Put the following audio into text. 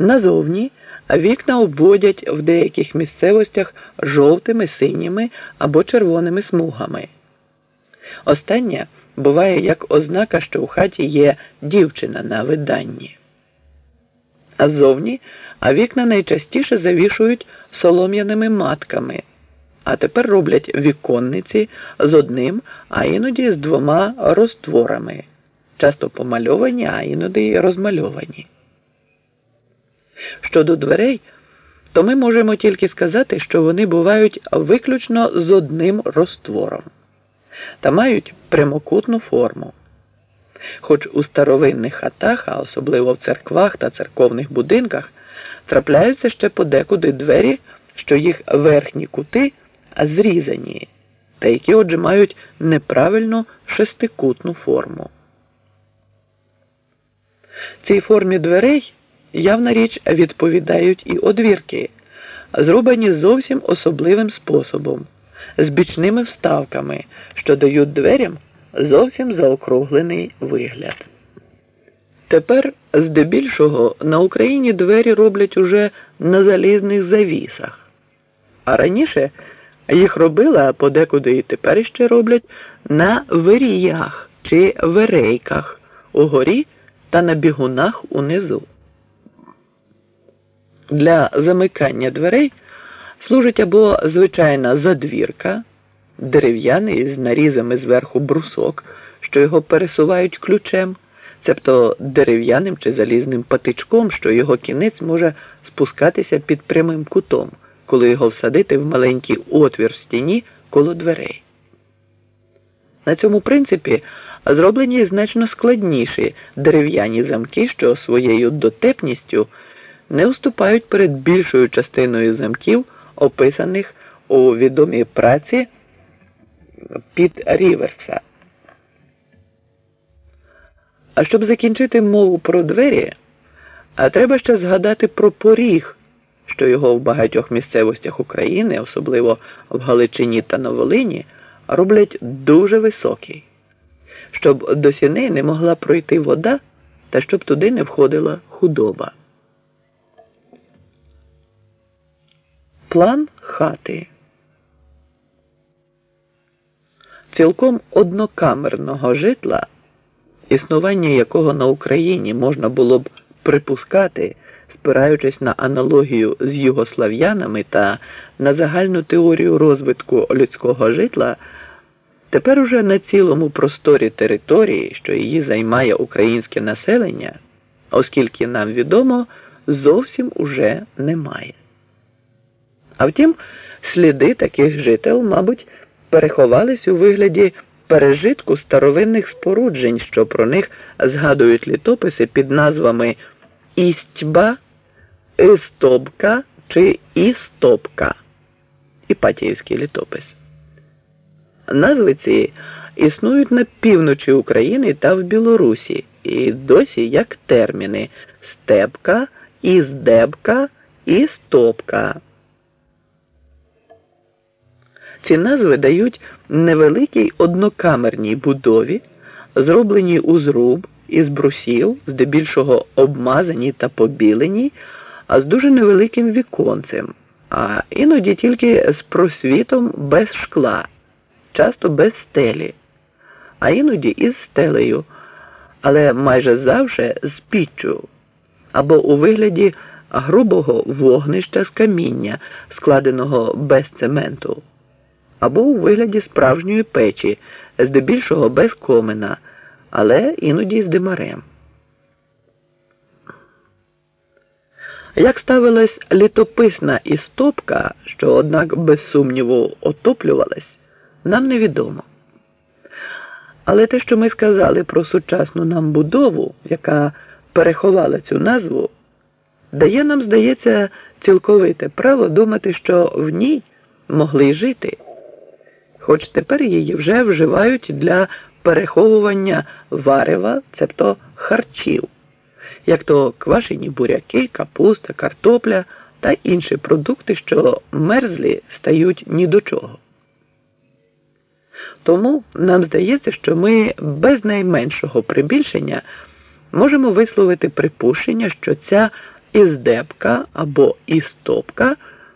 Назовні вікна обводять в деяких місцевостях жовтими, синіми або червоними смугами. Останнє буває як ознака, що в хаті є дівчина на виданні. А ззовні вікна найчастіше завішують солом'яними матками, а тепер роблять віконниці з одним, а іноді з двома розтворами, часто помальовані, а іноді розмальовані. Щодо дверей, то ми можемо тільки сказати, що вони бувають виключно з одним розтвором та мають прямокутну форму. Хоч у старовинних хатах, а особливо в церквах та церковних будинках, трапляються ще подекуди двері, що їх верхні кути зрізані, та які, отже, мають неправильну шестикутну форму. Цій формі дверей явна річ відповідають і одвірки, зроблені зовсім особливим способом, з бічними вставками, що дають дверям зовсім заокруглений вигляд. Тепер, здебільшого, на Україні двері роблять уже на залізних завісах, а раніше їх робили, а подекуди і тепер іще роблять на виріях чи верейках угорі та на бігунах унизу. Для замикання дверей служить або звичайна задвірка, дерев'яний з нарізами зверху брусок, що його пересувають ключем, цебто дерев'яним чи залізним патичком, що його кінець може спускатися під прямим кутом, коли його всадити в маленький отвір в стіні коло дверей. На цьому принципі зроблені значно складніші дерев'яні замки, що своєю дотепністю не уступають перед більшою частиною замків, описаних у відомій праці під Ріверса. А щоб закінчити мову про двері, а треба ще згадати про поріг, що його в багатьох місцевостях України, особливо в Галичині та на Волині, роблять дуже високий, щоб до сіней не могла пройти вода та щоб туди не входила худоба. План хати. Цілком однокамерного житла, існування якого на Україні можна було б припускати, спираючись на аналогію з югослав'янами та на загальну теорію розвитку людського житла, тепер уже на цілому просторі території, що її займає українське населення, оскільки нам відомо, зовсім уже немає. А втім, сліди таких жител, мабуть, переховались у вигляді пережитку старовинних споруджень, що про них згадують літописи під назвами Істьба, Істобка чи Істопка. Іпатіївський літопис. Назви ці існують на півночі України та в Білорусі і досі як терміни степка, іздебка і стопка. Ці назви дають невеликій однокамерній будові, зробленій у зруб із брусів, здебільшого обмазані та побілені, а з дуже невеликим віконцем, а іноді тільки з просвітом без шкла, часто без стелі, а іноді із стелею, але майже завжди з піччю або у вигляді грубого вогнища з каміння, складеного без цементу або у вигляді справжньої печі, здебільшого без комина, але іноді з димарем. Як ставилась літописна істопка, що, однак, без сумніву, отоплювалась, нам невідомо. Але те, що ми сказали про сучасну нам будову, яка переховала цю назву, дає нам, здається, цілковите право думати, що в ній могли жити хоч тепер її вже вживають для переховування варева, цебто харчів, як то квашені буряки, капуста, картопля та інші продукти, що мерзлі стають ні до чого. Тому нам здається, що ми без найменшого прибільшення можемо висловити припущення, що ця іздебка або істопка –